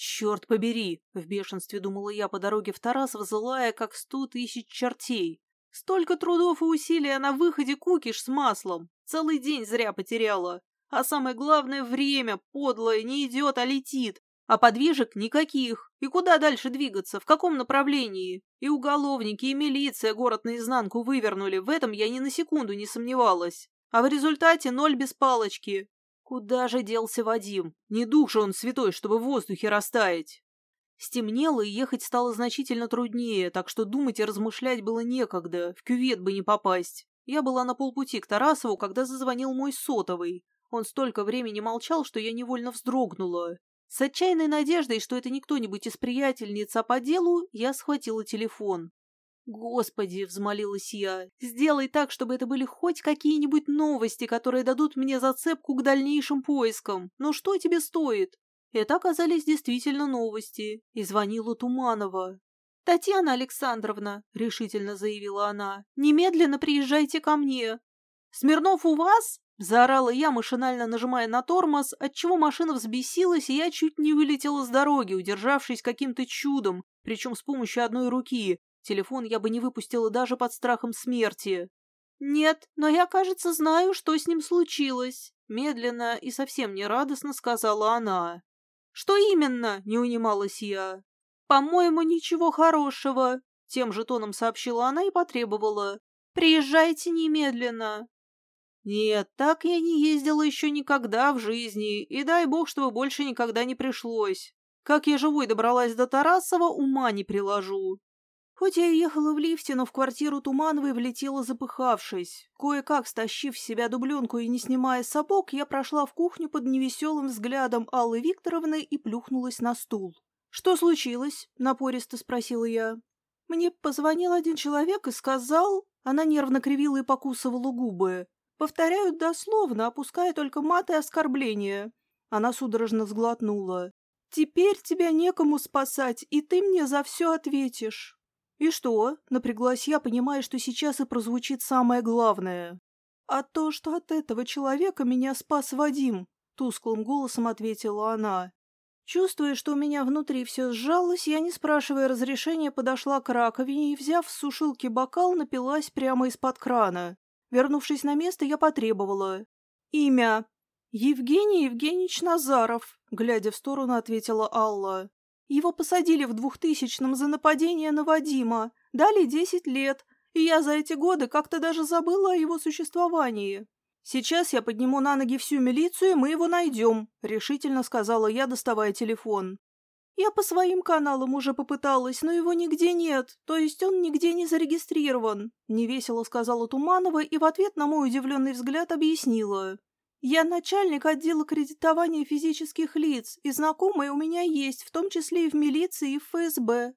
Черт побери, в бешенстве думала я по дороге в Тарасов, злая, как сто тысяч чертей. Столько трудов и усилий на выходе кукиш с маслом. Целый день зря потеряла. А самое главное, время подлое не идет, а летит. А подвижек никаких. И куда дальше двигаться, в каком направлении? И уголовники, и милиция город наизнанку вывернули, в этом я ни на секунду не сомневалась. А в результате ноль без палочки. Куда же делся Вадим? Не дух же он святой, чтобы в воздухе растаять. Стемнело, и ехать стало значительно труднее, так что думать и размышлять было некогда, в кювет бы не попасть. Я была на полпути к Тарасову, когда зазвонил мой сотовый. Он столько времени молчал, что я невольно вздрогнула. С отчаянной надеждой, что это не кто-нибудь из приятельниц, а по делу, я схватила телефон. «Господи!» — взмолилась я. «Сделай так, чтобы это были хоть какие-нибудь новости, которые дадут мне зацепку к дальнейшим поискам. Но что тебе стоит?» Это оказались действительно новости, и звонила Туманова. «Татьяна Александровна», — решительно заявила она, — «немедленно приезжайте ко мне». «Смирнов у вас?» — заорала я, машинально нажимая на тормоз, отчего машина взбесилась, и я чуть не вылетела с дороги, удержавшись каким-то чудом, причем с помощью одной руки. Телефон я бы не выпустила даже под страхом смерти. «Нет, но я, кажется, знаю, что с ним случилось», — медленно и совсем нерадостно сказала она. «Что именно?» — не унималась я. «По-моему, ничего хорошего», — тем же тоном сообщила она и потребовала. «Приезжайте немедленно». Нет, так я не ездила еще никогда в жизни, и дай бог, чтобы больше никогда не пришлось. Как я живой добралась до Тарасова, ума не приложу. Хоть я и ехала в лифте, но в квартиру Тумановой влетела запыхавшись. Кое-как стащив с себя дубленку и не снимая сапог, я прошла в кухню под невеселым взглядом Аллы Викторовны и плюхнулась на стул. «Что случилось?» — напористо спросила я. «Мне позвонил один человек и сказал...» Она нервно кривила и покусывала губы. «Повторяют дословно, опуская только маты и оскорбления». Она судорожно сглотнула. «Теперь тебя некому спасать, и ты мне за все ответишь». «И что?» — напряглась я, понимая, что сейчас и прозвучит самое главное. «А то, что от этого человека меня спас Вадим», — тусклым голосом ответила она. Чувствуя, что у меня внутри все сжалось, я, не спрашивая разрешения, подошла к раковине и, взяв с сушилки бокал, напилась прямо из-под крана. Вернувшись на место, я потребовала. «Имя?» «Евгений Евгеньевич Назаров», — глядя в сторону, ответила Алла. Его посадили в двухтысячном за нападение на Вадима, дали десять лет, и я за эти годы как-то даже забыла о его существовании. «Сейчас я подниму на ноги всю милицию, и мы его найдем», — решительно сказала я, доставая телефон. «Я по своим каналам уже попыталась, но его нигде нет, то есть он нигде не зарегистрирован», — невесело сказала Туманова и в ответ на мой удивленный взгляд объяснила. Я начальник отдела кредитования физических лиц, и знакомые у меня есть, в том числе и в милиции, и в ФСБ.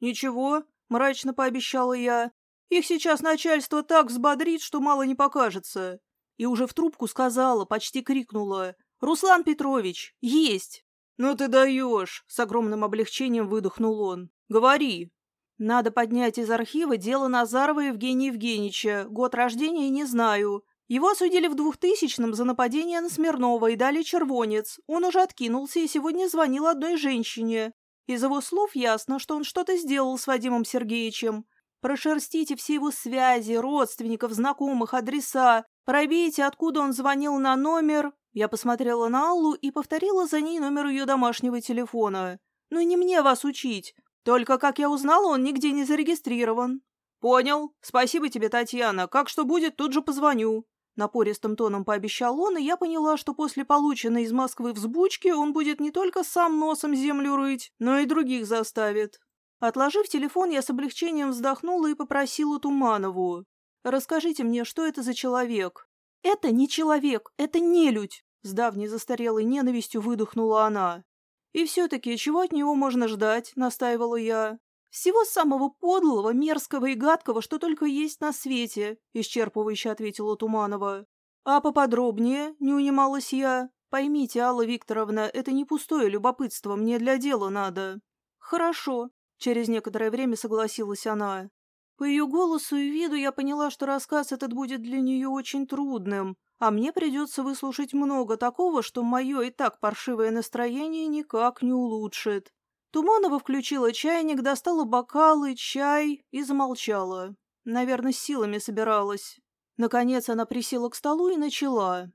Ничего, мрачно пообещала я. Их сейчас начальство так взбодрит, что мало не покажется. И уже в трубку сказала, почти крикнула. «Руслан Петрович, есть!» «Ну ты даешь!» — с огромным облегчением выдохнул он. «Говори!» «Надо поднять из архива дело Назарова Евгения Евгеньевича. Год рождения не знаю. Его осудили в двухтысячном за нападение на Смирнова и дали червонец. Он уже откинулся и сегодня звонил одной женщине. Из его слов ясно, что он что-то сделал с Вадимом Сергеевичем. Прошерстите все его связи, родственников, знакомых, адреса. Пробейте, откуда он звонил на номер. Я посмотрела на Аллу и повторила за ней номер ее домашнего телефона. Ну не мне вас учить. Только, как я узнала, он нигде не зарегистрирован. Понял. Спасибо тебе, Татьяна. Как что будет, тут же позвоню. Напористым тоном пообещал он, и я поняла, что после полученной из Москвы взбучки он будет не только сам носом землю рыть, но и других заставит. Отложив телефон, я с облегчением вздохнула и попросила Туманову. «Расскажите мне, что это за человек?» «Это не человек, это нелюдь!» С давней застарелой ненавистью выдохнула она. «И все-таки, чего от него можно ждать?» — настаивала я. «Всего самого подлого, мерзкого и гадкого, что только есть на свете», — исчерпывающе ответила Туманова. «А поподробнее?» — не унималась я. «Поймите, Алла Викторовна, это не пустое любопытство, мне для дела надо». «Хорошо», — через некоторое время согласилась она. По ее голосу и виду я поняла, что рассказ этот будет для нее очень трудным. А мне придется выслушать много такого, что мое и так паршивое настроение никак не улучшит. Туманова включила чайник, достала бокалы, чай и замолчала. Наверное, силами собиралась. Наконец она присела к столу и начала.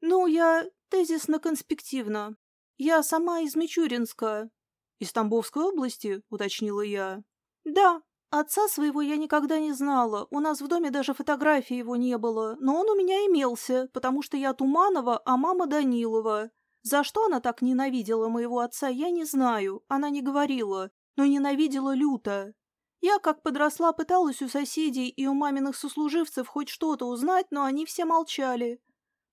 «Ну, я тезисно-конспективно. Я сама из Мичуринска». «Из Тамбовской области?» — уточнила я. «Да, Отца своего я никогда не знала, у нас в доме даже фотографии его не было, но он у меня имелся, потому что я Туманова, а мама Данилова. За что она так ненавидела моего отца, я не знаю, она не говорила, но ненавидела люто. Я, как подросла, пыталась у соседей и у маминых сослуживцев хоть что-то узнать, но они все молчали.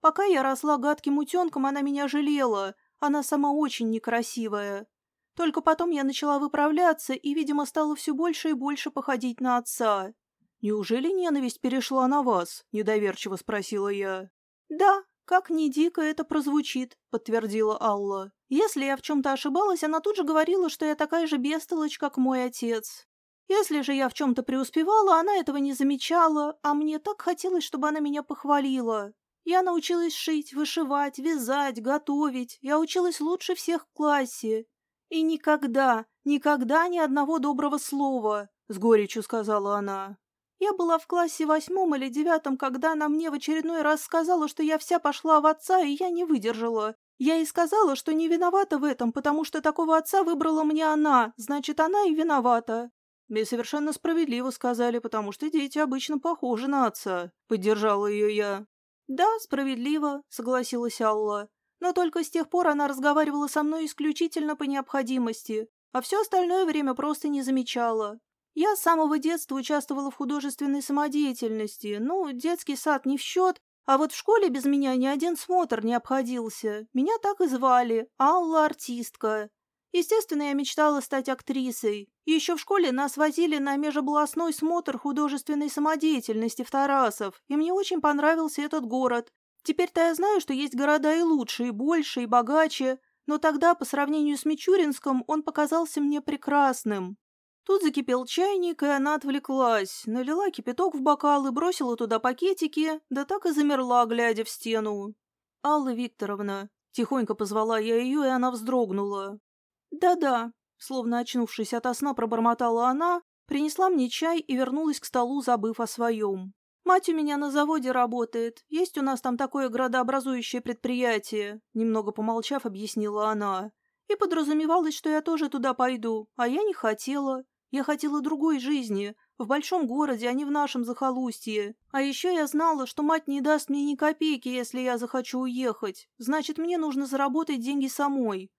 Пока я росла гадким утенком, она меня жалела, она сама очень некрасивая. Только потом я начала выправляться и, видимо, стала все больше и больше походить на отца. «Неужели ненависть перешла на вас?» – недоверчиво спросила я. «Да, как ни дико это прозвучит», – подтвердила Алла. «Если я в чем-то ошибалась, она тут же говорила, что я такая же бестолочь, как мой отец. Если же я в чем-то преуспевала, она этого не замечала, а мне так хотелось, чтобы она меня похвалила. Я научилась шить, вышивать, вязать, готовить. Я училась лучше всех в классе. «И никогда, никогда ни одного доброго слова», — с горечью сказала она. «Я была в классе восьмом или девятом, когда она мне в очередной раз сказала, что я вся пошла в отца, и я не выдержала. Я ей сказала, что не виновата в этом, потому что такого отца выбрала мне она, значит, она и виновата». «Мне совершенно справедливо сказали, потому что дети обычно похожи на отца», — поддержала ее я. «Да, справедливо», — согласилась Алла. Но только с тех пор она разговаривала со мной исключительно по необходимости, а все остальное время просто не замечала. Я с самого детства участвовала в художественной самодеятельности. Ну, детский сад не в счет, а вот в школе без меня ни один смотр не обходился. Меня так и звали – Алла-артистка. Естественно, я мечтала стать актрисой. еще в школе нас возили на межобластной смотр художественной самодеятельности в Тарасов, и мне очень понравился этот город. Теперь-то я знаю, что есть города и лучше, и больше, и богаче, но тогда, по сравнению с Мичуринском, он показался мне прекрасным. Тут закипел чайник, и она отвлеклась, налила кипяток в бокал и бросила туда пакетики, да так и замерла, глядя в стену. «Алла Викторовна», — тихонько позвала я ее, и она вздрогнула. «Да-да», — словно очнувшись ото сна, пробормотала она, принесла мне чай и вернулась к столу, забыв о своем. «Мать у меня на заводе работает. Есть у нас там такое градообразующее предприятие», — немного помолчав, объяснила она. «И подразумевалось, что я тоже туда пойду, а я не хотела. Я хотела другой жизни, в большом городе, а не в нашем захолустье. А еще я знала, что мать не даст мне ни копейки, если я захочу уехать. Значит, мне нужно заработать деньги самой.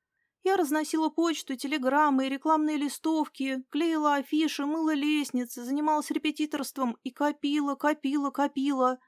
Я разносила почту, телеграммы и рекламные листовки, клеила афиши, мыла лестницы, занималась репетиторством и копила, копила, копила.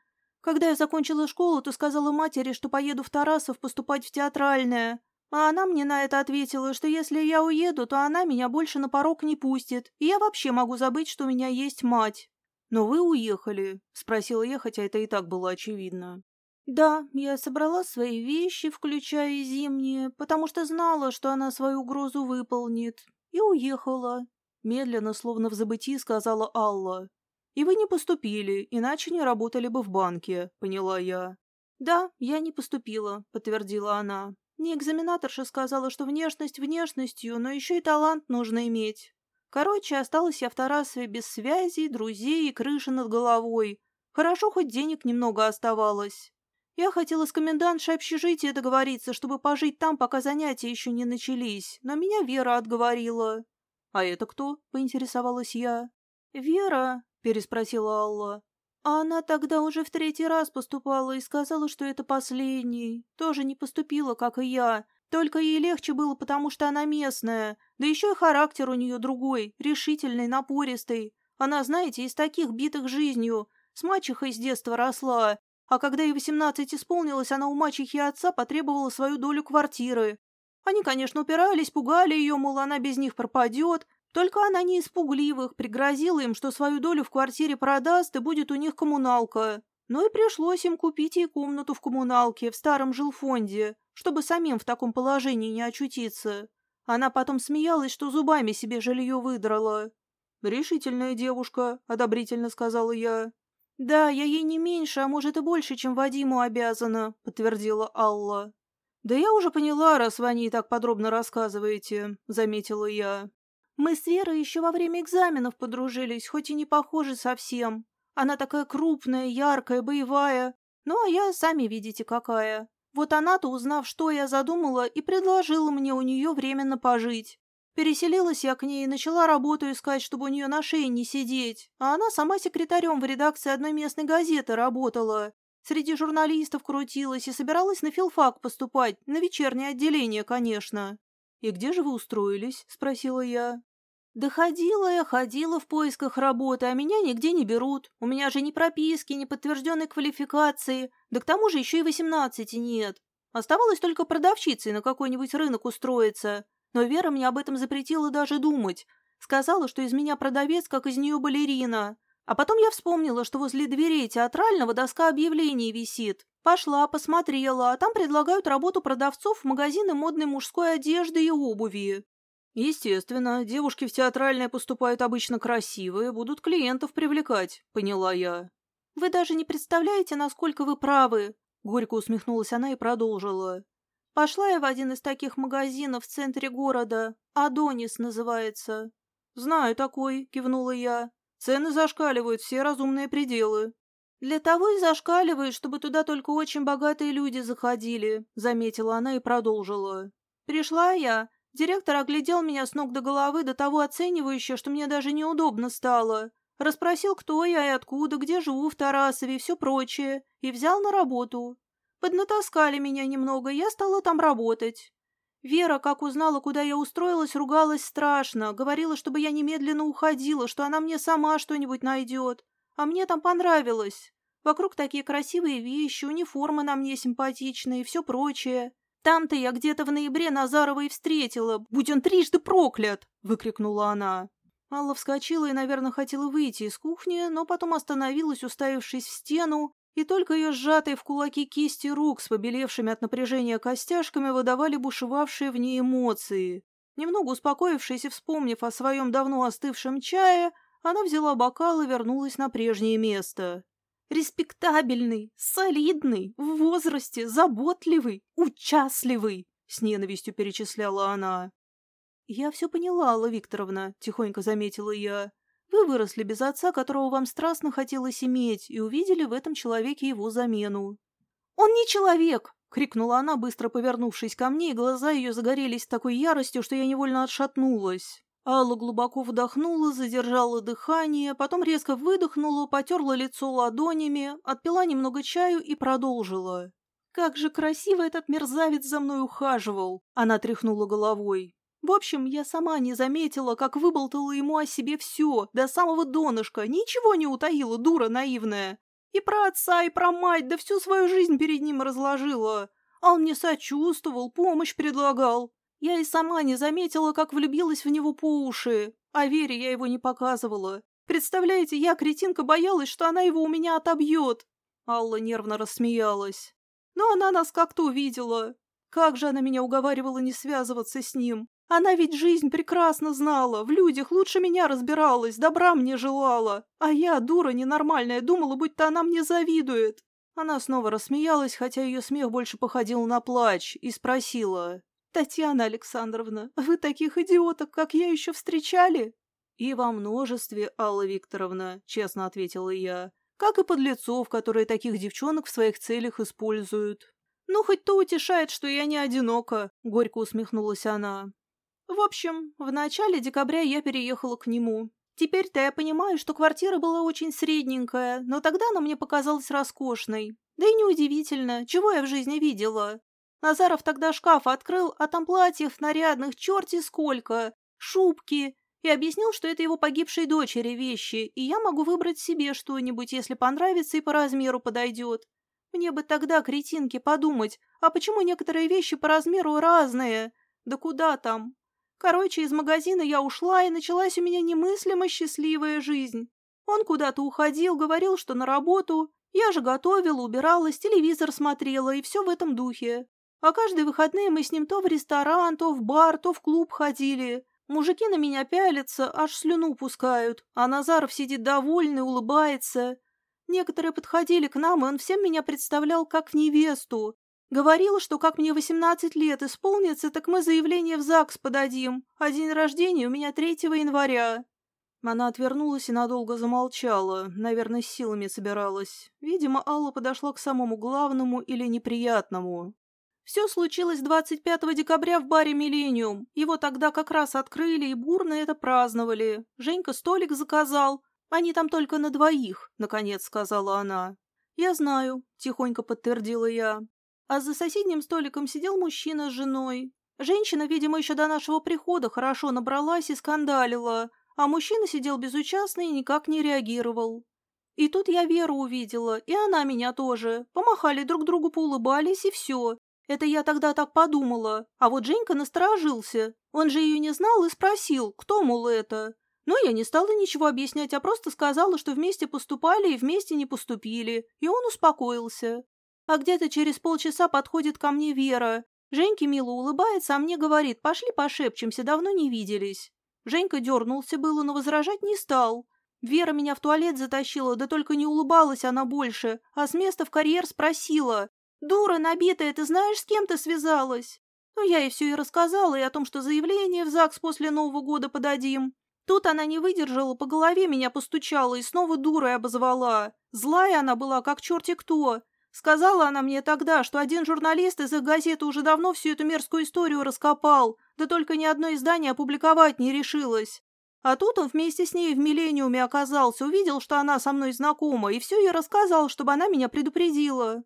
Когда я закончила школу, то сказала матери, что поеду в Тарасов поступать в театральное. А она мне на это ответила, что если я уеду, то она меня больше на порог не пустит, и я вообще могу забыть, что у меня есть мать. «Но вы уехали?» — спросила я, хотя это и так было очевидно. Да, я собрала свои вещи, включая зимние, потому что знала, что она свою угрозу выполнит, и уехала. Медленно, словно в забытии, сказала Алла. «И вы не поступили, иначе не работали бы в банке», — поняла я. «Да, я не поступила», — подтвердила она. «Не экзаменаторша сказала, что внешность внешностью, но еще и талант нужно иметь. Короче, осталась я в Тарасове без связей, друзей и крыши над головой. Хорошо, хоть денег немного оставалось. Я хотела с комендантшей общежития договориться, чтобы пожить там, пока занятия еще не начались, но меня Вера отговорила. «А это кто?» — поинтересовалась я. «Вера?» — переспросила Алла. А она тогда уже в третий раз поступала и сказала, что это последний. Тоже не поступила, как и я. Только ей легче было, потому что она местная. Да еще и характер у нее другой, решительный, напористый. Она, знаете, из таких битых жизнью. С мачехой с детства росла. А когда ей восемнадцать исполнилось, она у мачехи отца потребовала свою долю квартиры. Они, конечно, упирались, пугали ее, мол, она без них пропадет. Только она не испугливых, пригрозила им, что свою долю в квартире продаст и будет у них коммуналка. Ну и пришлось им купить ей комнату в коммуналке, в старом жилфонде, чтобы самим в таком положении не очутиться. Она потом смеялась, что зубами себе жилье выдрала. «Решительная девушка», — одобрительно сказала я. «Да, я ей не меньше, а может и больше, чем Вадиму обязана», — подтвердила Алла. «Да я уже поняла, раз вы о ней так подробно рассказываете», — заметила я. «Мы с Верой еще во время экзаменов подружились, хоть и не похожи совсем. Она такая крупная, яркая, боевая. Ну, а я, сами видите, какая. Вот она-то, узнав, что я задумала, и предложила мне у нее временно пожить. Переселилась я к ней и начала работу искать, чтобы у нее на шее не сидеть. А она сама секретарем в редакции одной местной газеты работала. Среди журналистов крутилась и собиралась на филфак поступать, на вечернее отделение, конечно. «И где же вы устроились?» – спросила я. «Да ходила я, ходила в поисках работы, а меня нигде не берут. У меня же ни прописки, ни подтвержденной квалификации, да к тому же еще и восемнадцати нет. Оставалось только продавщицей на какой-нибудь рынок устроиться. Но Вера мне об этом запретила даже думать. Сказала, что из меня продавец, как из нее балерина. А потом я вспомнила, что возле дверей театрального доска объявлений висит. Пошла, посмотрела, а там предлагают работу продавцов в магазины модной мужской одежды и обуви. «Естественно, девушки в театральное поступают обычно красивые, будут клиентов привлекать», — поняла я. «Вы даже не представляете, насколько вы правы», — горько усмехнулась она и продолжила. «Пошла я в один из таких магазинов в центре города. Адонис называется». «Знаю такой», — кивнула я. «Цены зашкаливают, все разумные пределы». «Для того и зашкаливают, чтобы туда только очень богатые люди заходили», — заметила она и продолжила. «Пришла я, Директор оглядел меня с ног до головы до того оценивающе, что мне даже неудобно стало. Расспросил, кто я и откуда, где живу в Тарасове и все прочее, и взял на работу. Поднатаскали меня немного, я стала там работать. Вера, как узнала, куда я устроилась, ругалась страшно, говорила, чтобы я немедленно уходила, что она мне сама что-нибудь найдет. А мне там понравилось. Вокруг такие красивые вещи, униформа на мне симпатичная и все прочее. Там-то я где-то в ноябре Назарова и встретила, будь он трижды проклят!» — выкрикнула она. Алла вскочила и, наверное, хотела выйти из кухни, но потом остановилась, уставившись в стену, и только ее сжатые в кулаки кисти рук с побелевшими от напряжения костяшками выдавали бушевавшие в ней эмоции. Немного успокоившись и вспомнив о своем давно остывшем чае, она взяла бокал и вернулась на прежнее место. Респектабельный, солидный, в возрасте, заботливый, участливый, с ненавистью перечисляла она. Я все поняла, Алла Викторовна, тихонько заметила я. Вы выросли без отца, которого вам страстно хотелось иметь, и увидели в этом человеке его замену. Он не человек, крикнула она, быстро повернувшись ко мне, и глаза ее загорелись такой яростью, что я невольно отшатнулась. Алла глубоко вдохнула, задержала дыхание, потом резко выдохнула, потерла лицо ладонями, отпила немного чаю и продолжила. «Как же красиво этот мерзавец за мной ухаживал!» Она тряхнула головой. В общем, я сама не заметила, как выболтала ему о себе все, до самого донышка, ничего не утаила, дура наивная. И про отца, и про мать, да всю свою жизнь перед ним разложила. А он мне сочувствовал, помощь предлагал. Я и сама не заметила, как влюбилась в него по уши, а Вере я его не показывала. Представляете, я, кретинка, боялась, что она его у меня отобьет. Алла нервно рассмеялась. Но она нас как-то увидела. Как же она меня уговаривала не связываться с ним. Она ведь жизнь прекрасно знала, в людях лучше меня разбиралась, добра мне желала. А я, дура ненормальная, думала, будто она мне завидует. Она снова рассмеялась, хотя ее смех больше походил на плач, и спросила. «Татьяна Александровна, вы таких идиоток, как я, еще встречали?» «И во множестве, Алла Викторовна», — честно ответила я, «как и подлецов, которые таких девчонок в своих целях используют». «Ну, хоть то утешает, что я не одинока», — горько усмехнулась она. «В общем, в начале декабря я переехала к нему. Теперь-то я понимаю, что квартира была очень средненькая, но тогда она мне показалась роскошной. Да и неудивительно, чего я в жизни видела. Назаров тогда шкаф открыл, а там платьев нарядных черти сколько, шубки, и объяснил, что это его погибшей дочери вещи, и я могу выбрать себе что-нибудь, если понравится и по размеру подойдет. Мне бы тогда, кретинки, подумать, а почему некоторые вещи по размеру разные? Да куда там? Короче, из магазина я ушла, и началась у меня немыслимо счастливая жизнь. Он куда-то уходил, говорил, что на работу. Я же готовила, убиралась, телевизор смотрела, и все в этом духе. А каждые выходные мы с ним то в ресторан, то в бар, то в клуб ходили. Мужики на меня пялятся, аж слюну пускают, а Назаров сидит довольный, улыбается. Некоторые подходили к нам, и он всем меня представлял как невесту. Говорил, что как мне 18 лет исполнится, так мы заявление в ЗАГС подадим, а день рождения у меня 3 января. Она отвернулась и надолго замолчала, наверное, силами собиралась. Видимо, Алла подошла к самому главному или неприятному. Все случилось 25 декабря в баре «Миллениум». Его тогда как раз открыли и бурно это праздновали. Женька столик заказал. Они там только на двоих, наконец сказала она. «Я знаю», — тихонько подтвердила я. А за соседним столиком сидел мужчина с женой. Женщина, видимо, еще до нашего прихода хорошо набралась и скандалила, а мужчина сидел безучастно и никак не реагировал. И тут я Веру увидела, и она меня тоже. Помахали друг другу, поулыбались, и все. Это я тогда так подумала. А вот Женька насторожился. Он же ее не знал и спросил, кто, мол, это. Но я не стала ничего объяснять, а просто сказала, что вместе поступали и вместе не поступили. И он успокоился. А где-то через полчаса подходит ко мне Вера. Женьке мило улыбается, а мне говорит, пошли пошепчемся, давно не виделись. Женька дернулся было, но возражать не стал. Вера меня в туалет затащила, да только не улыбалась она больше, а с места в карьер спросила. «Дура набитая, ты знаешь, с кем ты связалась?» Ну, я ей все и рассказала, и о том, что заявление в ЗАГС после Нового года подадим. Тут она не выдержала, по голове меня постучала и снова дурой обозвала. Злая она была, как черти кто. Сказала она мне тогда, что один журналист из их газеты уже давно всю эту мерзкую историю раскопал, да только ни одно издание опубликовать не решилось. А тут он вместе с ней в «Миллениуме» оказался, увидел, что она со мной знакома, и все ей рассказал, чтобы она меня предупредила.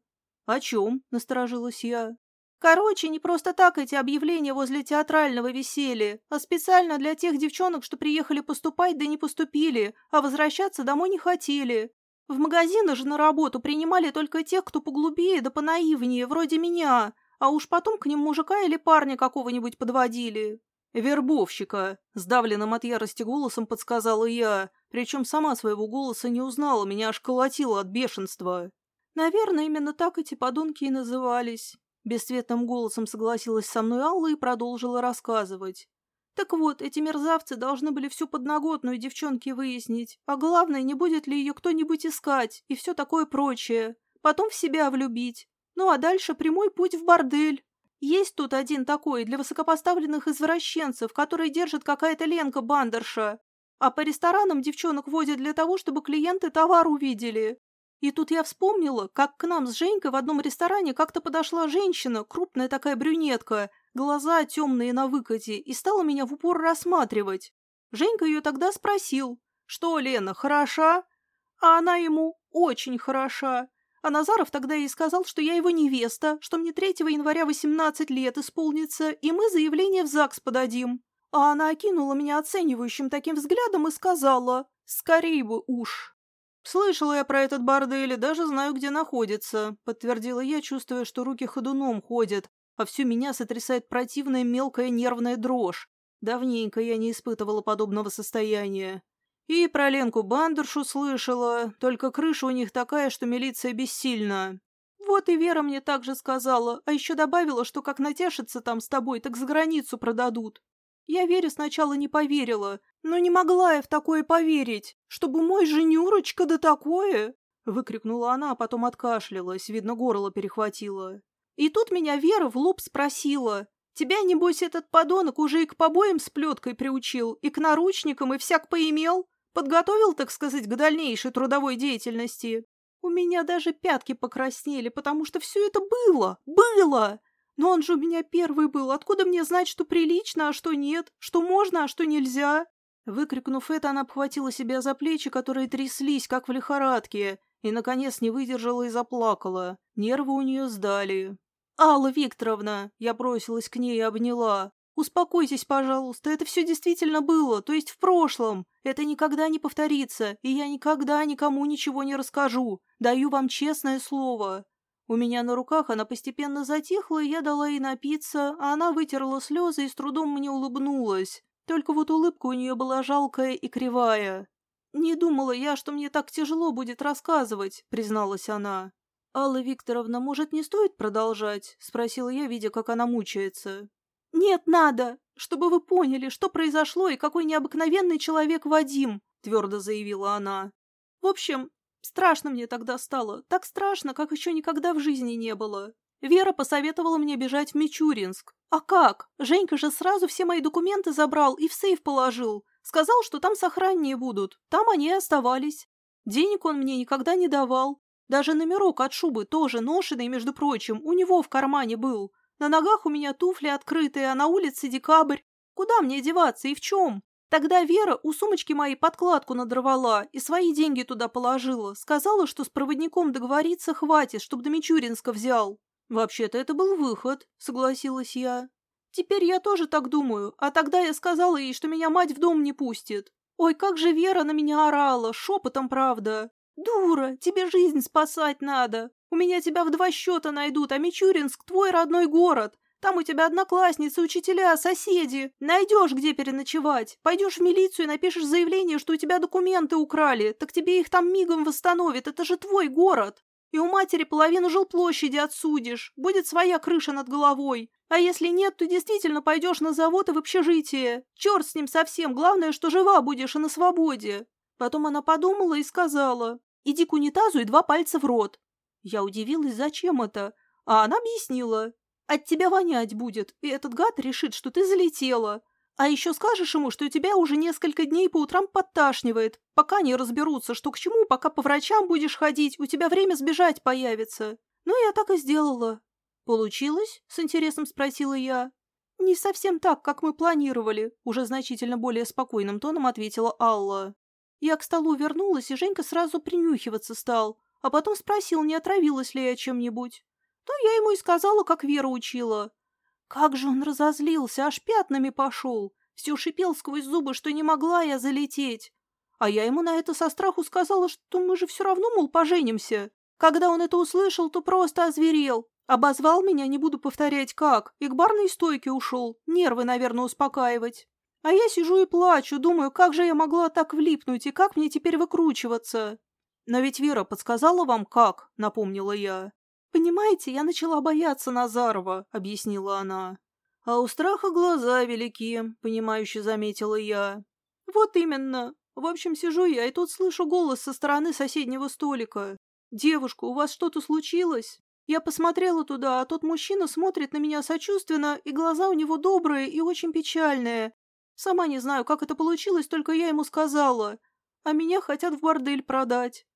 «О чем?» — насторожилась я. Короче, не просто так эти объявления возле театрального висели, а специально для тех девчонок, что приехали поступать, да не поступили, а возвращаться домой не хотели. В магазины же на работу принимали только тех, кто поглубее да понаивнее, вроде меня, а уж потом к ним мужика или парня какого-нибудь подводили. «Вербовщика», — сдавленным от ярости голосом подсказала я, причем сама своего голоса не узнала, меня аж колотило от бешенства. Наверное, именно так эти подонки и назывались. Бесцветным голосом согласилась со мной Алла и продолжила рассказывать. Так вот, эти мерзавцы должны были всю подноготную девчонки выяснить, а главное, не будет ли ее кто-нибудь искать и все такое прочее. Потом в себя влюбить. Ну а дальше прямой путь в бордель. Есть тут один такой для высокопоставленных извращенцев, который держит какая-то Ленка Бандерша. А по ресторанам девчонок водят для того, чтобы клиенты товар увидели. И тут я вспомнила, как к нам с Женькой в одном ресторане как-то подошла женщина, крупная такая брюнетка, глаза темные на выкате, и стала меня в упор рассматривать. Женька ее тогда спросил, что, Лена, хороша? А она ему очень хороша. А Назаров тогда ей сказал, что я его невеста, что мне 3 января 18 лет исполнится, и мы заявление в ЗАГС подадим. А она окинула меня оценивающим таким взглядом и сказала, «Скорей бы уж». «Слышала я про этот бордель и даже знаю, где находится», — подтвердила я, чувствуя, что руки ходуном ходят, а всю меня сотрясает противная мелкая нервная дрожь. Давненько я не испытывала подобного состояния. И про Ленку Бандершу слышала, только крыша у них такая, что милиция бессильна. Вот и Вера мне так же сказала, а еще добавила, что как натешится там с тобой, так за границу продадут. Я Вере сначала не поверила, но не могла я в такое поверить, чтобы мой женюрочка да такое... Выкрикнула она, а потом откашлялась, видно, горло перехватило. И тут меня Вера в лоб спросила. «Тебя, небось, этот подонок уже и к побоям с плеткой приучил, и к наручникам, и всяк поимел? Подготовил, так сказать, к дальнейшей трудовой деятельности?» У меня даже пятки покраснели, потому что все это было, было. Но он же у меня первый был. Откуда мне знать, что прилично, а что нет? Что можно, а что нельзя? Выкрикнув это, она обхватила себя за плечи, которые тряслись, как в лихорадке, и, наконец, не выдержала и заплакала. Нервы у нее сдали. «Алла Викторовна!» Я бросилась к ней и обняла. «Успокойтесь, пожалуйста, это все действительно было, то есть в прошлом. Это никогда не повторится, и я никогда никому ничего не расскажу. Даю вам честное слово». У меня на руках она постепенно затихла, и я дала ей напиться, а она вытерла слезы и с трудом мне улыбнулась. Только вот улыбка у нее была жалкая и кривая. «Не думала я, что мне так тяжело будет рассказывать», — призналась она. «Алла Викторовна, может, не стоит продолжать?» — спросила я, видя, как она мучается. «Нет, надо! Чтобы вы поняли, что произошло и какой необыкновенный человек Вадим!» — твердо заявила она. «В общем, Страшно мне тогда стало, так страшно, как еще никогда в жизни не было. Вера посоветовала мне бежать в Мичуринск. А как? Женька же сразу все мои документы забрал и в сейф положил. Сказал, что там сохраннее будут. Там они и оставались. Денег он мне никогда не давал. Даже номерок от шубы, тоже ношенный, между прочим, у него в кармане был. На ногах у меня туфли открытые, а на улице декабрь. Куда мне деваться и в чем? Тогда Вера у сумочки моей подкладку надорвала и свои деньги туда положила. Сказала, что с проводником договориться хватит, чтобы до Мичуринска взял. «Вообще-то это был выход», — согласилась я. «Теперь я тоже так думаю, а тогда я сказала ей, что меня мать в дом не пустит. Ой, как же Вера на меня орала, шепотом, правда. Дура, тебе жизнь спасать надо. У меня тебя в два счета найдут, а Мичуринск — твой родной город. Там у тебя одноклассницы, учителя, соседи. Найдешь, где переночевать. Пойдешь в милицию и напишешь заявление, что у тебя документы украли. Так тебе их там мигом восстановят. Это же твой город. И у матери половину жилплощади отсудишь. Будет своя крыша над головой. А если нет, то действительно пойдешь на завод и в общежитие. Черт с ним совсем. Главное, что жива будешь и на свободе. Потом она подумала и сказала. Иди к унитазу и два пальца в рот. Я удивилась, зачем это. А она объяснила. От тебя вонять будет, и этот гад решит, что ты залетела. А еще скажешь ему, что у тебя уже несколько дней по утрам подташнивает, пока не разберутся, что к чему, пока по врачам будешь ходить, у тебя время сбежать появится. Ну, я так и сделала. Получилось? С интересом спросила я. Не совсем так, как мы планировали, уже значительно более спокойным тоном ответила Алла. Я к столу вернулась, и Женька сразу принюхиваться стал, а потом спросил, не отравилась ли я чем-нибудь. То я ему и сказала, как Вера учила. Как же он разозлился, аж пятнами пошел. Все шипел сквозь зубы, что не могла я залететь. А я ему на это со страху сказала, что мы же все равно, мол, поженимся. Когда он это услышал, то просто озверел. Обозвал меня, не буду повторять как, и к барной стойке ушел, нервы, наверное, успокаивать. А я сижу и плачу, думаю, как же я могла так влипнуть и как мне теперь выкручиваться. Но ведь Вера подсказала вам как, напомнила я. «Понимаете, я начала бояться Назарова», — объяснила она. «А у страха глаза велики», — понимающе заметила я. «Вот именно. В общем, сижу я, и тут слышу голос со стороны соседнего столика. «Девушка, у вас что-то случилось?» Я посмотрела туда, а тот мужчина смотрит на меня сочувственно, и глаза у него добрые и очень печальные. Сама не знаю, как это получилось, только я ему сказала. А меня хотят в бордель продать.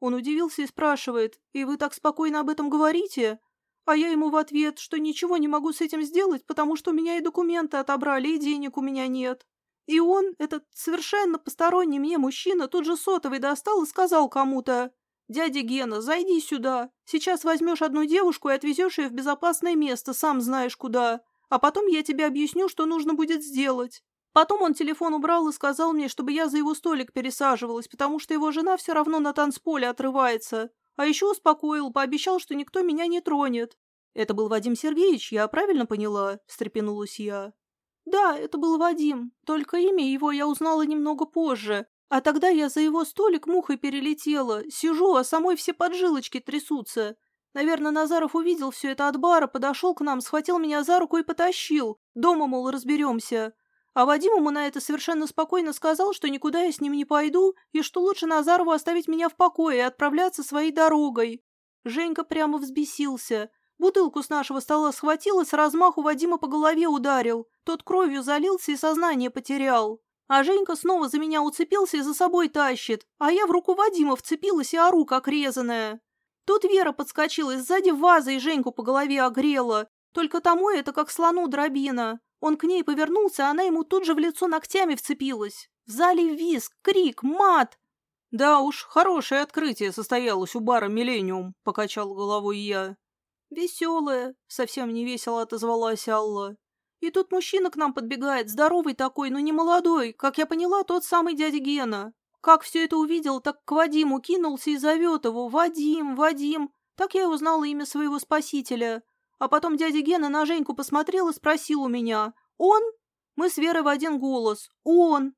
Он удивился и спрашивает, «И вы так спокойно об этом говорите?» А я ему в ответ, что ничего не могу с этим сделать, потому что у меня и документы отобрали, и денег у меня нет. И он, этот совершенно посторонний мне мужчина, тут же сотовый достал и сказал кому-то, «Дядя Гена, зайди сюда. Сейчас возьмешь одну девушку и отвезешь ее в безопасное место, сам знаешь куда. А потом я тебе объясню, что нужно будет сделать». Потом он телефон убрал и сказал мне, чтобы я за его столик пересаживалась, потому что его жена все равно на танцполе отрывается. А еще успокоил, пообещал, что никто меня не тронет. «Это был Вадим Сергеевич, я правильно поняла?» – встрепенулась я. «Да, это был Вадим, только имя его я узнала немного позже. А тогда я за его столик мухой перелетела. Сижу, а самой все поджилочки трясутся. Наверное, Назаров увидел все это от бара, подошел к нам, схватил меня за руку и потащил. Дома, мол, разберемся. А Вадим ему на это совершенно спокойно сказал, что никуда я с ним не пойду, и что лучше Назарову оставить меня в покое и отправляться своей дорогой. Женька прямо взбесился. Бутылку с нашего стола схватил и с размаху Вадима по голове ударил. Тот кровью залился и сознание потерял. А Женька снова за меня уцепился и за собой тащит, а я в руку Вадима вцепилась и ору, как резаная. Тут Вера подскочила и сзади вазой Женьку по голове огрела. Только тому это как слону дробина. Он к ней повернулся, а она ему тут же в лицо ногтями вцепилась. В зале визг, крик, мат. «Да уж, хорошее открытие состоялось у бара «Миллениум», — покачал головой я. «Веселое», — совсем невесело отозвалась Алла. «И тут мужчина к нам подбегает, здоровый такой, но не молодой, как я поняла, тот самый дядя Гена. Как все это увидел, так к Вадиму кинулся и зовет его «Вадим, Вадим». Так я и узнала имя своего спасителя. А потом дядя Гена на Женьку посмотрел и спросил у меня «Он?» Мы с Верой в один голос «Он!»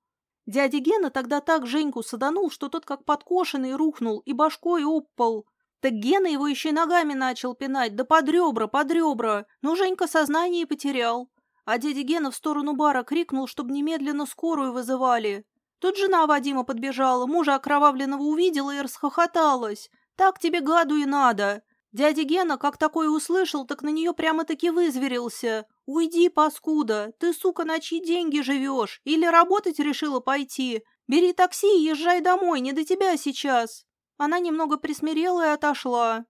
Дядя Гена тогда так Женьку саданул, что тот как подкошенный рухнул и башкой опал. Так Гена его еще и ногами начал пинать, да под ребра, под ребра, но Женька сознание потерял. А дядя Гена в сторону бара крикнул, чтобы немедленно скорую вызывали. Тут жена Вадима подбежала, мужа окровавленного увидела и расхохоталась. Так тебе гаду и надо. Дядя Гена, как такое услышал, так на нее прямо-таки вызверился. «Уйди, паскуда, ты, сука, на чьи деньги живешь? Или работать решила пойти? Бери такси и езжай домой, не до тебя сейчас». Она немного присмирела и отошла.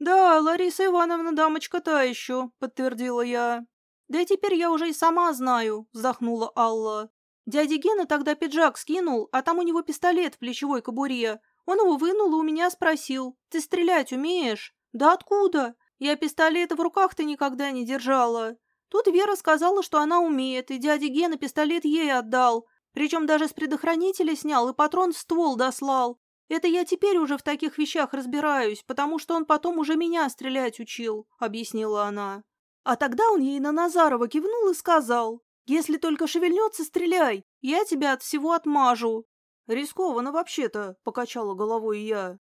«Да, Лариса Ивановна дамочка та еще», — подтвердила я. «Да теперь я уже и сама знаю», — вздохнула Алла. Дядя Гена тогда пиджак скинул, а там у него пистолет в плечевой кобуре. Он его вынул и у меня спросил, «Ты стрелять умеешь?» «Да откуда? Я пистолета в руках-то никогда не держала». Тут Вера сказала, что она умеет, и дядя Гена пистолет ей отдал. Причем даже с предохранителя снял и патрон в ствол дослал. Это я теперь уже в таких вещах разбираюсь, потому что он потом уже меня стрелять учил», — объяснила она. А тогда он ей на Назарова кивнул и сказал, «Если только шевельнется, стреляй, я тебя от всего отмажу». «Рискованно вообще-то», — покачала головой я.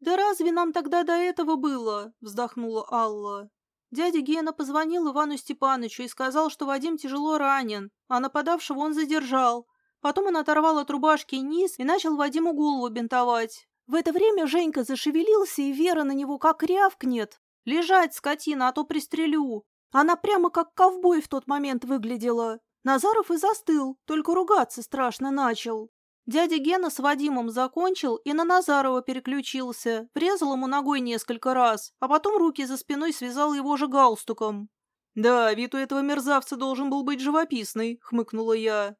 «Да разве нам тогда до этого было?» — вздохнула Алла. Дядя Гена позвонил Ивану Степановичу и сказал, что Вадим тяжело ранен, а нападавшего он задержал. Потом он оторвал от рубашки низ и начал Вадиму голову бинтовать. В это время Женька зашевелился, и Вера на него как рявкнет. «Лежать, скотина, а то пристрелю!» Она прямо как ковбой в тот момент выглядела. Назаров и застыл, только ругаться страшно начал. Дядя Гена с Вадимом закончил и на Назарова переключился, врезал ему ногой несколько раз, а потом руки за спиной связал его же галстуком. «Да, вид у этого мерзавца должен был быть живописный», — хмыкнула я.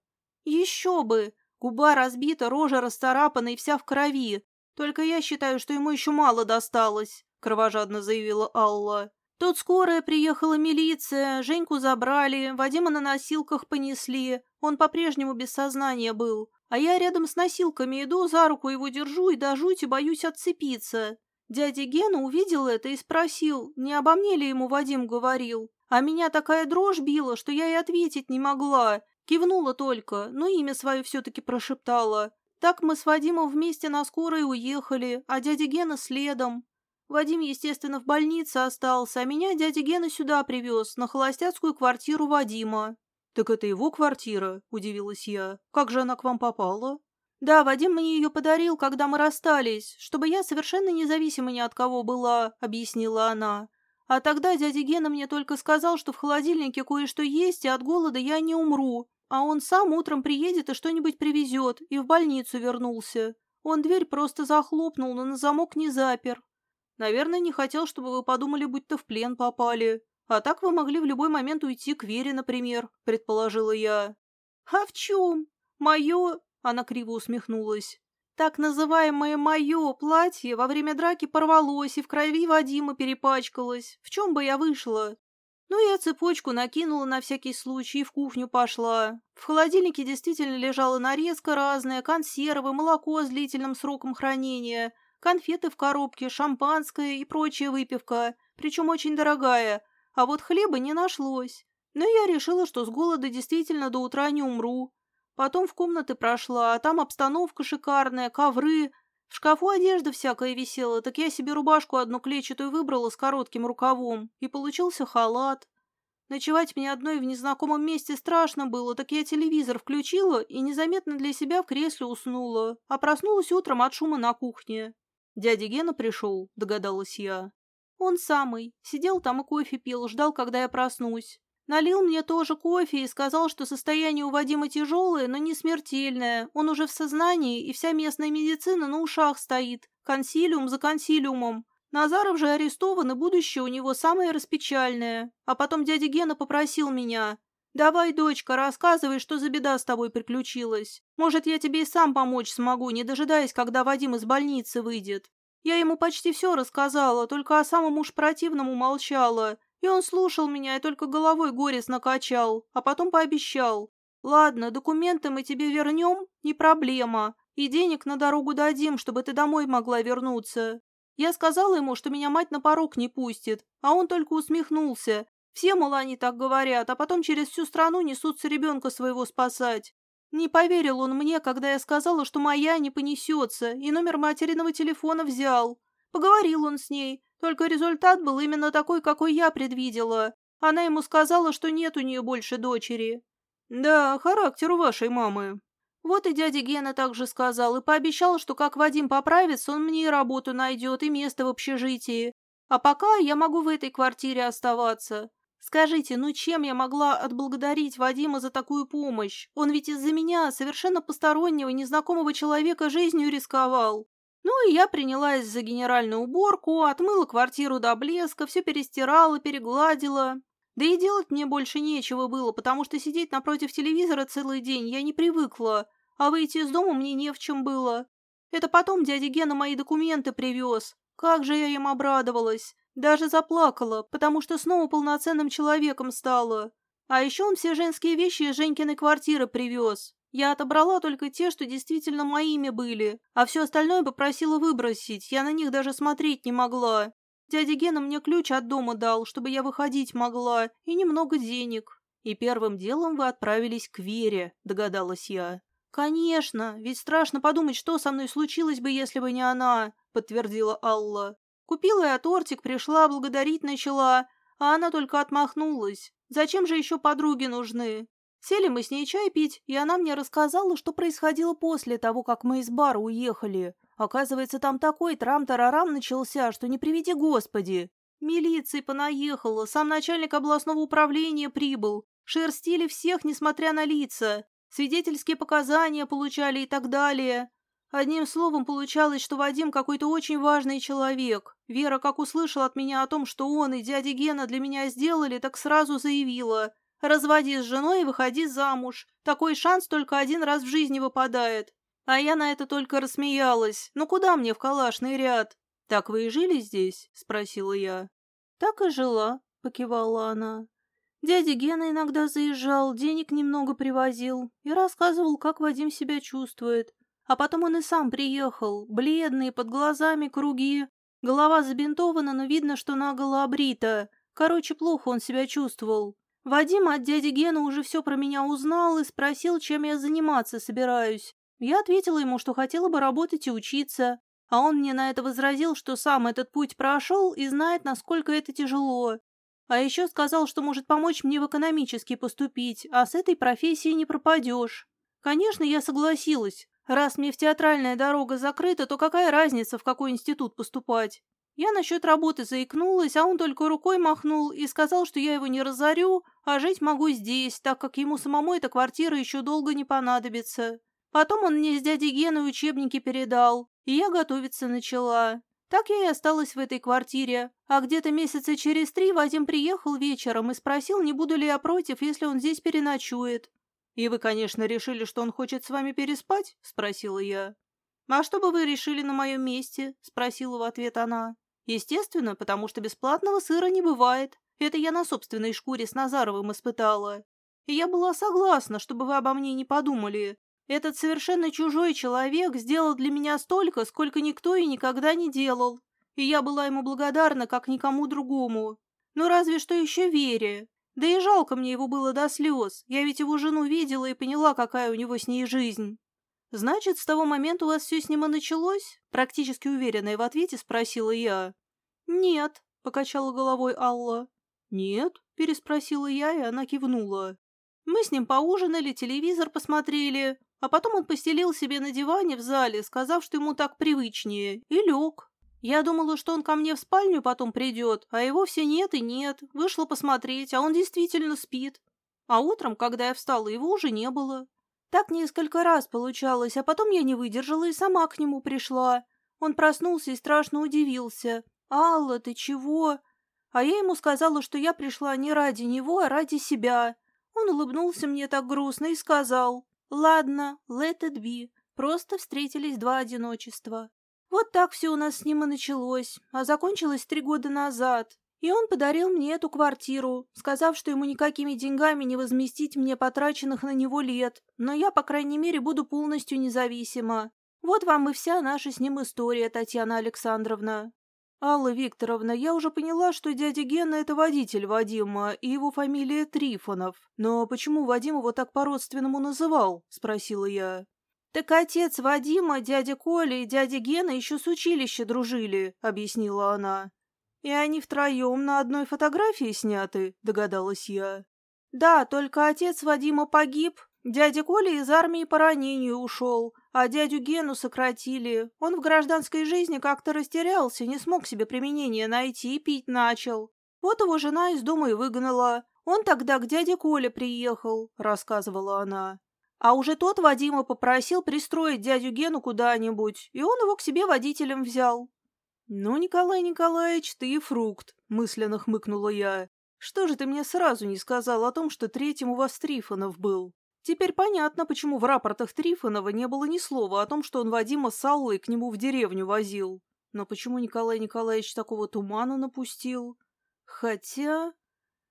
«Еще бы! Губа разбита, рожа расцарапана и вся в крови. Только я считаю, что ему еще мало досталось», — кровожадно заявила Алла. Тут скорая приехала милиция, Женьку забрали, Вадима на носилках понесли. Он по-прежнему без сознания был. А я рядом с носилками иду, за руку его держу и до жути боюсь отцепиться. Дядя Гена увидел это и спросил, не обо мне ли ему Вадим говорил. А меня такая дрожь била, что я и ответить не могла. Кивнула только, но имя свое все-таки прошептала. Так мы с Вадимом вместе на скорой уехали, а дядя Гена следом. Вадим, естественно, в больнице остался, а меня дядя Гена сюда привез, на холостяцкую квартиру Вадима. «Так это его квартира?» – удивилась я. «Как же она к вам попала?» «Да, Вадим мне ее подарил, когда мы расстались, чтобы я совершенно независима ни от кого была», – объяснила она. «А тогда дядя Гена мне только сказал, что в холодильнике кое-что есть, и от голода я не умру. А он сам утром приедет и что-нибудь привезет, и в больницу вернулся. Он дверь просто захлопнул, но на замок не запер. Наверное, не хотел, чтобы вы подумали, будто в плен попали. А так вы могли в любой момент уйти к Вере, например, предположила я. А в чем? Мое... Она криво усмехнулась. Так называемое мое платье во время драки порвалось и в крови Вадима перепачкалось. В чем бы я вышла? Ну, я цепочку накинула на всякий случай и в кухню пошла. В холодильнике действительно лежала нарезка разная, консервы, молоко с длительным сроком хранения, конфеты в коробке, шампанское и прочая выпивка, причем очень дорогая, а вот хлеба не нашлось. Но я решила, что с голода действительно до утра не умру. Потом в комнаты прошла, а там обстановка шикарная, ковры. В шкафу одежда всякая висела, так я себе рубашку одну клетчатую выбрала с коротким рукавом, и получился халат. Ночевать мне одной в незнакомом месте страшно было, так я телевизор включила и незаметно для себя в кресле уснула, а проснулась утром от шума на кухне. Дядя Гена пришел, догадалась я. Он самый. Сидел там и кофе пил, ждал, когда я проснусь. Налил мне тоже кофе и сказал, что состояние у Вадима тяжелое, но не смертельное. Он уже в сознании, и вся местная медицина на ушах стоит. Консилиум за консилиумом. Назаров же арестован, и будущее у него самое распечальное. А потом дядя Гена попросил меня. «Давай, дочка, рассказывай, что за беда с тобой приключилась. Может, я тебе и сам помочь смогу, не дожидаясь, когда Вадим из больницы выйдет». Я ему почти все рассказала, только о самом уж противном умолчала. И он слушал меня и только головой горестно качал, а потом пообещал. «Ладно, документы мы тебе вернем, не проблема, и денег на дорогу дадим, чтобы ты домой могла вернуться». Я сказала ему, что меня мать на порог не пустит, а он только усмехнулся. Все, мол, они так говорят, а потом через всю страну несутся ребенка своего спасать. Не поверил он мне, когда я сказала, что моя не понесется, и номер материного телефона взял. Поговорил он с ней, только результат был именно такой, какой я предвидела. Она ему сказала, что нет у нее больше дочери. Да, характер у вашей мамы. Вот и дядя Гена также сказал и пообещал, что как Вадим поправится, он мне и работу найдет, и место в общежитии. А пока я могу в этой квартире оставаться. Скажите, ну чем я могла отблагодарить Вадима за такую помощь? Он ведь из-за меня, совершенно постороннего, незнакомого человека, жизнью рисковал. Ну и я принялась за генеральную уборку, отмыла квартиру до блеска, все перестирала, перегладила. Да и делать мне больше нечего было, потому что сидеть напротив телевизора целый день я не привыкла, а выйти из дома мне не в чем было. Это потом дядя Гена мои документы привез. Как же я им обрадовалась. Даже заплакала, потому что снова полноценным человеком стала. А еще он все женские вещи из Женькиной квартиры привез. Я отобрала только те, что действительно моими были, а все остальное попросила выбросить, я на них даже смотреть не могла. Дядя Гена мне ключ от дома дал, чтобы я выходить могла, и немного денег. И первым делом вы отправились к Вере, догадалась я. Конечно, ведь страшно подумать, что со мной случилось бы, если бы не она, подтвердила Алла. Купила я тортик, пришла, благодарить начала, а она только отмахнулась. Зачем же еще подруги нужны? Сели мы с ней чай пить, и она мне рассказала, что происходило после того, как мы из бара уехали. Оказывается, там такой трам-тарарам начался, что не приведи господи. Милиция понаехала, сам начальник областного управления прибыл. Шерстили всех, несмотря на лица. Свидетельские показания получали и так далее. Одним словом, получалось, что Вадим какой-то очень важный человек. Вера, как услышала от меня о том, что он и дядя Гена для меня сделали, так сразу заявила. «Разводи с женой и выходи замуж. Такой шанс только один раз в жизни выпадает. А я на это только рассмеялась. Ну куда мне в калашный ряд? Так вы и жили здесь? Спросила я. Так и жила, покивала она. Дядя Гена иногда заезжал, денег немного привозил и рассказывал, как Вадим себя чувствует. А потом он и сам приехал, бледный, под глазами круги. Голова забинтована, но видно, что наголо обрита. Короче, плохо он себя чувствовал. Вадим от дяди Гена уже все про меня узнал и спросил, чем я заниматься собираюсь. Я ответила ему, что хотела бы работать и учиться, а он мне на это возразил, что сам этот путь прошел и знает, насколько это тяжело. А еще сказал, что может помочь мне в экономически поступить, а с этой профессией не пропадешь. Конечно, я согласилась. Раз мне в театральная дорога закрыта, то какая разница, в какой институт поступать? Я насчет работы заикнулась, а он только рукой махнул и сказал, что я его не разорю, а жить могу здесь, так как ему самому эта квартира еще долго не понадобится. Потом он мне с дядей Геной учебники передал, и я готовиться начала. Так я и осталась в этой квартире. А где-то месяца через три Вадим приехал вечером и спросил, не буду ли я против, если он здесь переночует. «И вы, конечно, решили, что он хочет с вами переспать?» – спросила я. «А что бы вы решили на моем месте?» – спросила в ответ она. «Естественно, потому что бесплатного сыра не бывает. Это я на собственной шкуре с Назаровым испытала. И я была согласна, чтобы вы обо мне не подумали. Этот совершенно чужой человек сделал для меня столько, сколько никто и никогда не делал. И я была ему благодарна, как никому другому. Ну, разве что еще Вере. Да и жалко мне его было до слез. Я ведь его жену видела и поняла, какая у него с ней жизнь. «Значит, с того момента у вас все с ним и началось?» Практически уверенная в ответе спросила я. «Нет», — покачала головой Алла. «Нет?» — переспросила я, и она кивнула. «Мы с ним поужинали, телевизор посмотрели, а потом он постелил себе на диване в зале, сказав, что ему так привычнее, и лег. Я думала, что он ко мне в спальню потом придет, а его все нет и нет. Вышла посмотреть, а он действительно спит. А утром, когда я встала, его уже не было. Так несколько раз получалось, а потом я не выдержала и сама к нему пришла. Он проснулся и страшно удивился. «Алла, ты чего?» А я ему сказала, что я пришла не ради него, а ради себя. Он улыбнулся мне так грустно и сказал, Ладно, let it be. Просто встретились два одиночества. Вот так все у нас с ним и началось, а закончилось три года назад. И он подарил мне эту квартиру, сказав, что ему никакими деньгами не возместить мне потраченных на него лет, но я, по крайней мере, буду полностью независима. Вот вам и вся наша с ним история, Татьяна Александровна. «Алла Викторовна, я уже поняла, что дядя Гена – это водитель Вадима, и его фамилия Трифонов. Но почему Вадим его так по-родственному называл?» – спросила я. «Так отец Вадима, дядя Коля и дядя Гена еще с училища дружили», – объяснила она. «И они втроем на одной фотографии сняты», – догадалась я. «Да, только отец Вадима погиб, Дядя Коля из армии по ранению ушел, а дядю Гену сократили. Он в гражданской жизни как-то растерялся, не смог себе применения найти и пить начал. Вот его жена из дома и выгнала. Он тогда к дяде Коле приехал, рассказывала она. А уже тот Вадима попросил пристроить дядю Гену куда-нибудь, и он его к себе водителем взял. «Ну, Николай Николаевич, ты и фрукт», — мысленно хмыкнула я. «Что же ты мне сразу не сказал о том, что третьим у вас Трифонов был? Теперь понятно, почему в рапортах Трифонова не было ни слова о том, что он Вадима с Аллой к нему в деревню возил. Но почему Николай Николаевич такого тумана напустил? Хотя...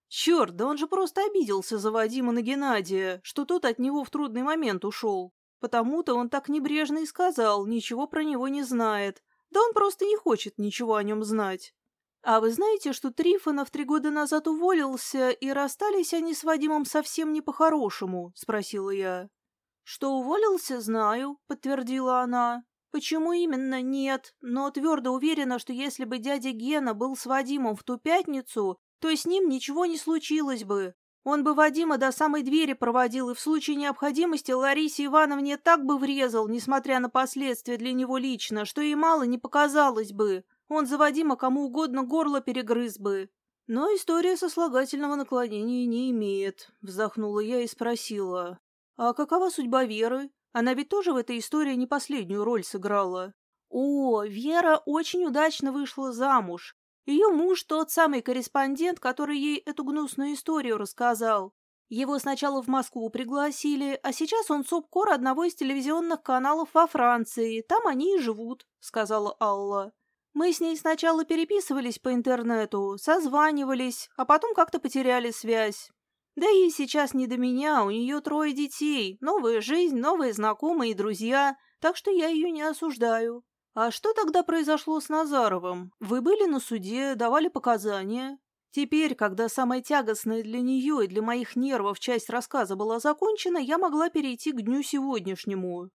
Черт, да он же просто обиделся за Вадима на Геннадия, что тот от него в трудный момент ушел. Потому-то он так небрежно и сказал, ничего про него не знает. Да он просто не хочет ничего о нем знать. А вы знаете, что Трифонов три года назад уволился, и расстались они с Вадимом совсем не по-хорошему? — спросила я. — Что уволился, знаю, — подтвердила она. Почему именно, нет, но твердо уверена, что если бы дядя Гена был с Вадимом в ту пятницу, то с ним ничего не случилось бы. Он бы Вадима до самой двери проводил и в случае необходимости Ларисе Ивановне так бы врезал, несмотря на последствия для него лично, что ей мало не показалось бы. Он за Вадима кому угодно горло перегрыз бы. Но история сослагательного наклонения не имеет, вздохнула я и спросила. А какова судьба Веры? Она ведь тоже в этой истории не последнюю роль сыграла. О, Вера очень удачно вышла замуж. Ее муж тот самый корреспондент, который ей эту гнусную историю рассказал. Его сначала в Москву пригласили, а сейчас он субкор одного из телевизионных каналов во Франции. Там они и живут, — сказала Алла. Мы с ней сначала переписывались по интернету, созванивались, а потом как-то потеряли связь. Да и сейчас не до меня, у нее трое детей, новая жизнь, новые знакомые и друзья, так что я ее не осуждаю. «А что тогда произошло с Назаровым? Вы были на суде, давали показания?» Теперь, когда самая тягостная для нее и для моих нервов часть рассказа была закончена, я могла перейти к дню сегодняшнему.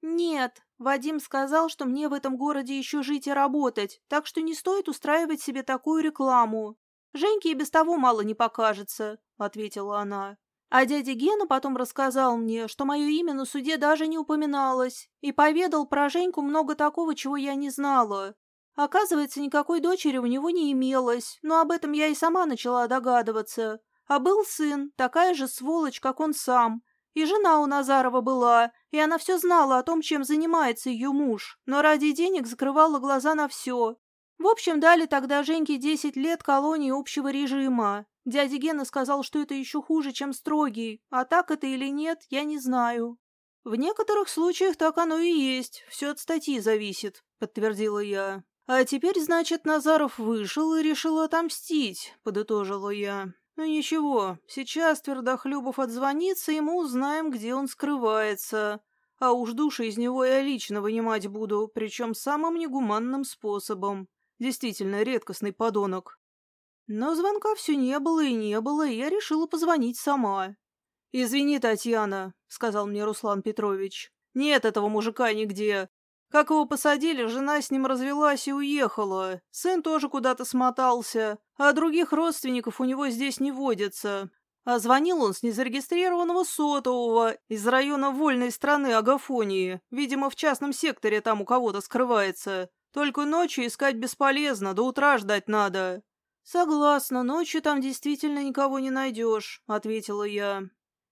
«Нет, Вадим сказал, что мне в этом городе еще жить и работать, так что не стоит устраивать себе такую рекламу. Женьке и без того мало не покажется», — ответила она. А дядя Гена потом рассказал мне, что мое имя на суде даже не упоминалось, и поведал про Женьку много такого, чего я не знала. Оказывается, никакой дочери у него не имелось, но об этом я и сама начала догадываться. А был сын, такая же сволочь, как он сам. И жена у Назарова была, и она все знала о том, чем занимается ее муж, но ради денег закрывала глаза на все. В общем, дали тогда Женьке десять лет колонии общего режима. Дядя Гена сказал, что это еще хуже, чем строгий, а так это или нет, я не знаю. В некоторых случаях так оно и есть, все от статьи зависит, подтвердила я. А теперь, значит, Назаров вышел и решил отомстить, подытожила я. Ну ничего, сейчас Твердохлебов отзвонится, и мы узнаем, где он скрывается. А уж души из него я лично вынимать буду, причем самым негуманным способом. Действительно редкостный подонок. Но звонка все не было и не было, и я решила позвонить сама. «Извини, Татьяна», — сказал мне Руслан Петрович. «Нет этого мужика нигде. Как его посадили, жена с ним развелась и уехала. Сын тоже куда-то смотался, а других родственников у него здесь не водится. А звонил он с незарегистрированного сотового из района вольной страны Агафонии. Видимо, в частном секторе там у кого-то скрывается. Только ночью искать бесполезно, до утра ждать надо. «Согласна, ночью там действительно никого не найдешь», — ответила я.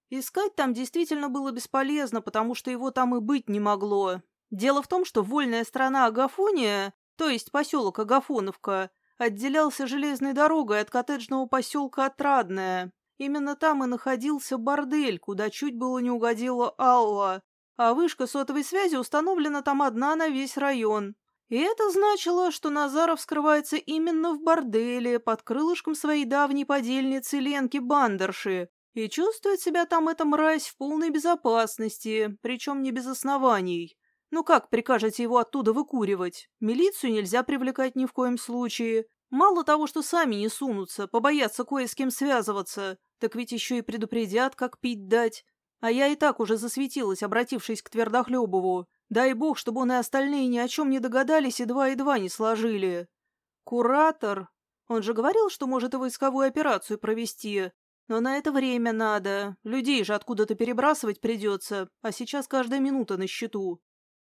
Искать там действительно было бесполезно, потому что его там и быть не могло. Дело в том, что вольная страна Агафония, то есть поселок Агафоновка, отделялся железной дорогой от коттеджного поселка Отрадное. Именно там и находился бордель, куда чуть было не угодила Алла, а вышка сотовой связи установлена там одна на весь район. И это значило, что Назаров скрывается именно в борделе под крылышком своей давней подельницы Ленки Бандерши и чувствует себя там эта мразь в полной безопасности, причем не без оснований. Ну как прикажете его оттуда выкуривать? Милицию нельзя привлекать ни в коем случае. Мало того, что сами не сунутся, побоятся кое с кем связываться, так ведь еще и предупредят, как пить дать. А я и так уже засветилась, обратившись к Твердохлебову. Дай бог, чтобы он и остальные ни о чем не догадались и два и два не сложили. Куратор? Он же говорил, что может и войсковую операцию провести. Но на это время надо. Людей же откуда-то перебрасывать придется, а сейчас каждая минута на счету.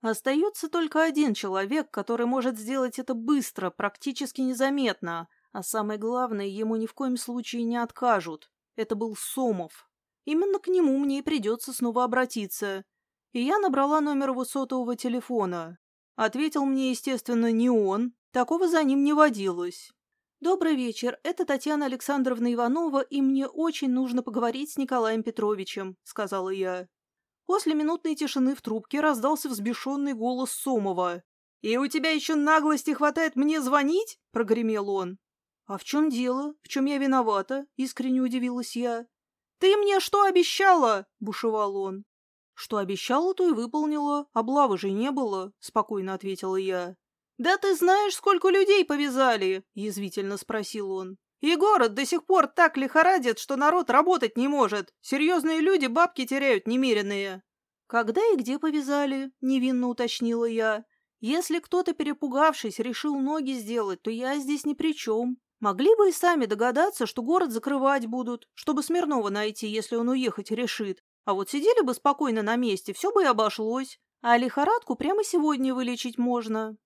Остается только один человек, который может сделать это быстро, практически незаметно, а самое главное, ему ни в коем случае не откажут. Это был Сомов. Именно к нему мне и придется снова обратиться. И я набрала номер его сотового телефона. Ответил мне, естественно, не он. Такого за ним не водилось. «Добрый вечер. Это Татьяна Александровна Иванова, и мне очень нужно поговорить с Николаем Петровичем», — сказала я. После минутной тишины в трубке раздался взбешенный голос Сомова. «И у тебя еще наглости хватает мне звонить?» — прогремел он. «А в чем дело? В чем я виновата?» — искренне удивилась я. «Ты мне что обещала?» — бушевал он. «Что обещала, то и выполнила. Облавы же не было», — спокойно ответила я. «Да ты знаешь, сколько людей повязали?» — язвительно спросил он. «И город до сих пор так лихорадит, что народ работать не может. Серьезные люди бабки теряют немеренные». «Когда и где повязали?» — невинно уточнила я. «Если кто-то, перепугавшись, решил ноги сделать, то я здесь ни при чем. Могли бы и сами догадаться, что город закрывать будут, чтобы Смирнова найти, если он уехать решит. А вот сидели бы спокойно на месте, все бы и обошлось. А лихорадку прямо сегодня вылечить можно.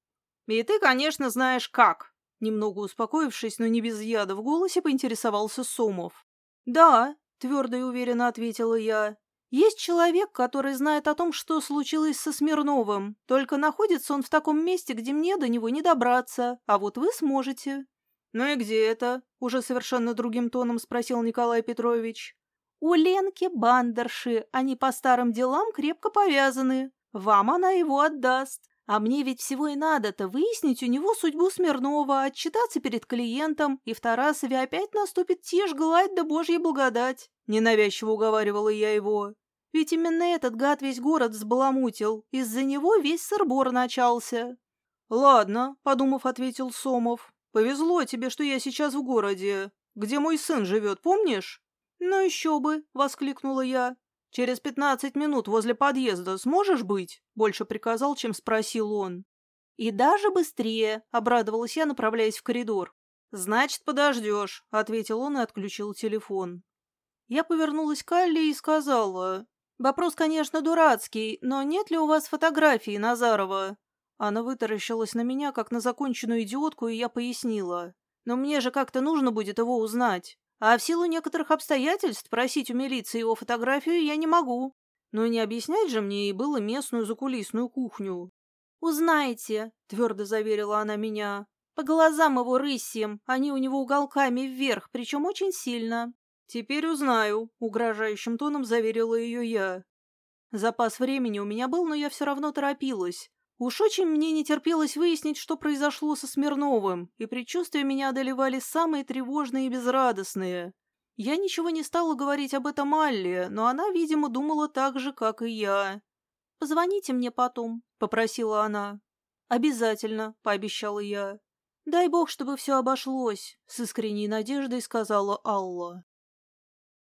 «И ты, конечно, знаешь как!» Немного успокоившись, но не без яда в голосе, поинтересовался Сомов. «Да», — твердо и уверенно ответила я. «Есть человек, который знает о том, что случилось со Смирновым. Только находится он в таком месте, где мне до него не добраться, а вот вы сможете». «Ну и где это?» — уже совершенно другим тоном спросил Николай Петрович. «У Ленки Бандерши. Они по старым делам крепко повязаны. Вам она его отдаст. А мне ведь всего и надо-то выяснить у него судьбу Смирнова, отчитаться перед клиентом, и в Тарасове опять наступит тишь, гладь да божья благодать. Ненавязчиво уговаривала я его. Ведь именно этот гад весь город взбаламутил, из-за него весь сырбор начался. «Ладно», — подумав, ответил Сомов. «Повезло тебе, что я сейчас в городе. Где мой сын живет, помнишь?» «Ну еще бы!» — воскликнула я. «Через пятнадцать минут возле подъезда сможешь быть?» — больше приказал, чем спросил он. «И даже быстрее!» — обрадовалась я, направляясь в коридор. «Значит, подождешь», — ответил он и отключил телефон. Я повернулась к Алле и сказала, «Вопрос, конечно, дурацкий, но нет ли у вас фотографии Назарова?» Она вытаращилась на меня, как на законченную идиотку, и я пояснила. «Но мне же как-то нужно будет его узнать». А в силу некоторых обстоятельств просить у милиции его фотографию я не могу. Но не объяснять же мне и было местную закулисную кухню. «Узнаете», — твердо заверила она меня. «По глазам его рысьем, они у него уголками вверх, причем очень сильно». «Теперь узнаю», — угрожающим тоном заверила ее я. Запас времени у меня был, но я все равно торопилась. Уж очень мне не терпелось выяснить, что произошло со Смирновым, и предчувствия меня одолевали самые тревожные и безрадостные. Я ничего не стала говорить об этом Алле, но она, видимо, думала так же, как и я. «Позвоните мне потом», — попросила она. «Обязательно», — пообещала я. «Дай бог, чтобы все обошлось», — с искренней надеждой сказала Алла.